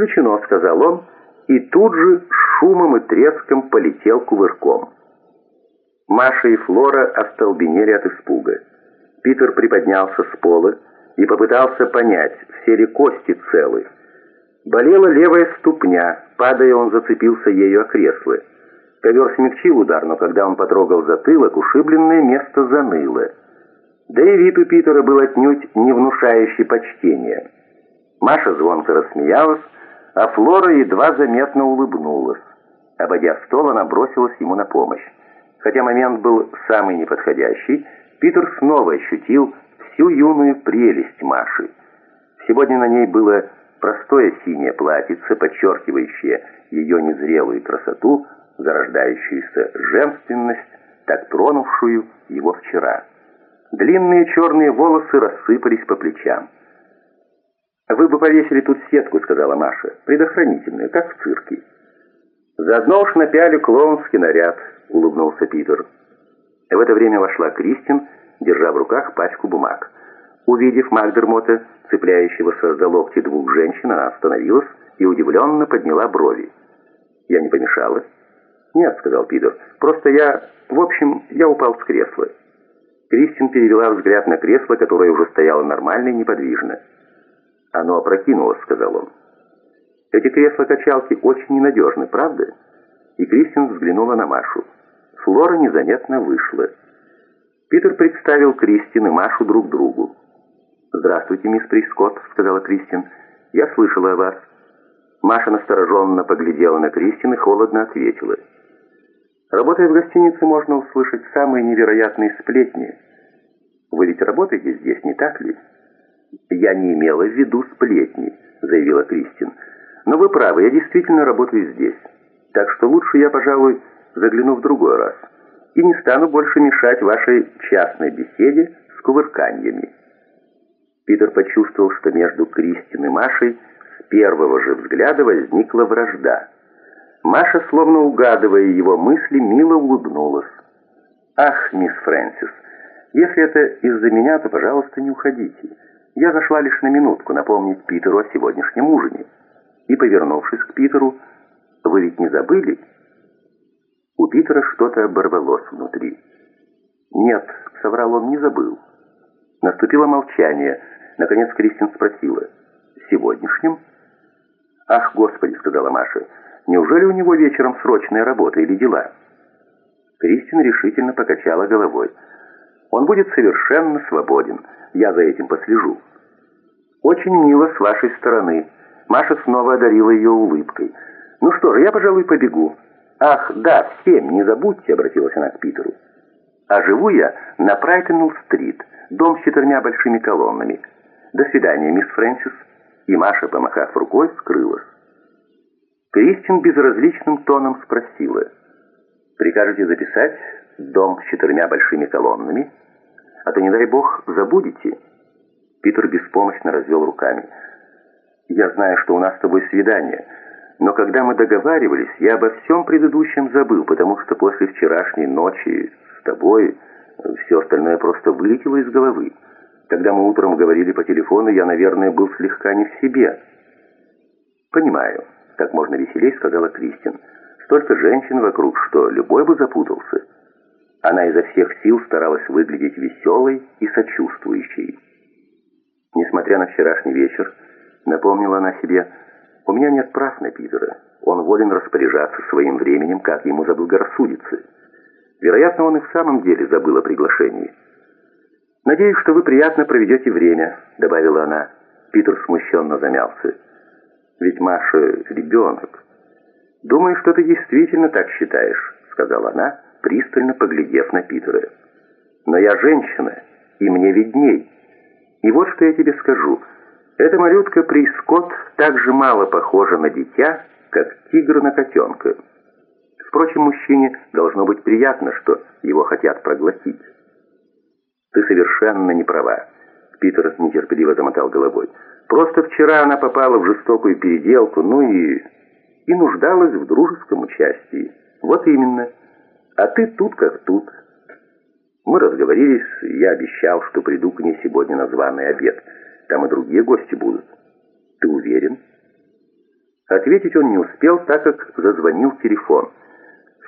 исключено», — сказал он, и тут же шумом и треском полетел кувырком. Маша и Флора остолбенели от испуга. Питер приподнялся с пола и попытался понять, все ли кости целы. Болела левая ступня, падая, он зацепился ею о кресло. Ковер смягчил удар, но когда он потрогал затылок, ушибленное место заныло. Да и вид у Питера был отнюдь не внушающий почтения. Маша звонко рассмеялась, а Флора едва заметно улыбнулась. Обойдя стол, она бросилась ему на помощь. Хотя момент был самый неподходящий, Питер снова ощутил всю юную прелесть Маши. Сегодня на ней было простое синее платьице, подчеркивающее ее незрелую красоту, зарождающуюся женственность, так тронувшую его вчера. Длинные черные волосы рассыпались по плечам. «Вы бы повесили тут сетку», — сказала Маша, — «предохранительную, как в цирке». «Заодно уж напяли клоунский наряд», — улыбнулся Питер. В это время вошла Кристин, держа в руках пачку бумаг. Увидев Макдермота, цепляющегося за локти двух женщин, она остановилась и удивленно подняла брови. «Я не помешала?» «Нет», — сказал Питер, — «просто я... В общем, я упал с кресла». Кристин перевела взгляд на кресло, которое уже стояло нормально и неподвижно. «Оно опрокинулось», — сказал он. «Эти кресла-качалки очень ненадежны, правда?» И Кристин взглянула на Машу. Флора незаметно вышла. Питер представил Кристин и Машу друг другу. «Здравствуйте, мисс Прискотт», — сказала Кристин. «Я слышала о вас». Маша настороженно поглядела на Кристин и холодно ответила. «Работая в гостинице, можно услышать самые невероятные сплетни. Вы ведь работаете здесь, не так ли?» «Я не имела в виду сплетни», — заявила Кристин. «Но вы правы, я действительно работаю здесь. Так что лучше я, пожалуй, загляну в другой раз. И не стану больше мешать вашей частной беседе с кувырканьями». Питер почувствовал, что между Кристин и Машей с первого же взгляда возникла вражда. Маша, словно угадывая его мысли, мило улыбнулась. «Ах, мисс Фрэнсис, если это из-за меня, то, пожалуйста, не уходите. Я зашла лишь на минутку напомнить Питеру о сегодняшнем ужине». И, повернувшись к Питеру, «Вы ведь не забыли?» У Питера что-то оборвалось внутри. «Нет», — соврал он, — «не забыл». Наступило молчание. Наконец Кристин спросила, «Сегодняшним?» «Ах, Господи», — сказала Маша, — «неужели у него вечером срочная работа или дела?» Кристин решительно покачала головой. «Он будет совершенно свободен. Я за этим послежу». «Очень мило с вашей стороны». Маша снова одарила ее улыбкой. «Ну что же, я, пожалуй, побегу». «Ах, да, в семь, не забудьте», — обратилась она к Питеру. «А живу я на Прайтенл-стрит, дом с четырьмя большими колоннами. До свидания, мисс Фрэнсис». И Маша, помахав рукой, скрылась. Кристин безразличным тоном спросила. «Прикажете записать дом с четырьмя большими колоннами? А то, не дай бог, забудете?» Питер беспомощно развел руками. «Я знаю, что у нас с тобой свидание, но когда мы договаривались, я обо всем предыдущем забыл, потому что после вчерашней ночи с тобой все остальное просто вылетело из головы. Когда мы утром говорили по телефону, я, наверное, был слегка не в себе». «Понимаю», — как можно веселей сказала Кристин. «Столько женщин вокруг, что любой бы запутался». Она изо всех сил старалась выглядеть веселой и сочувствующей. Несмотря на вчерашний вечер, напомнила она себе, «У меня нет прав на Питера. Он волен распоряжаться своим временем, как ему заблагорассудится. Вероятно, он и в самом деле забыл о приглашении». «Надеюсь, что вы приятно проведете время», — добавила она. Питер смущенно замялся. «Ведь Маша ребенок». «Думаю, что ты действительно так считаешь», — сказала она, пристально поглядев на Питера. «Но я женщина, и мне видней. И вот что я тебе скажу. Эта малютка Прискот так же мало похожа на дитя, как тигр на котенка. Впрочем, мужчине должно быть приятно, что его хотят проглотить». «Ты совершенно не права», — Питер нетерпеливо замотал головой. «Просто вчера она попала в жестокую переделку, ну и... и нуждалась в дружеском участии. Вот именно. А ты тут как тут». Мы разговорились, я обещал, что приду к ней сегодня на званый обед. Там и другие гости будут. Ты уверен? Ответить он не успел, так как зазвонил телефон.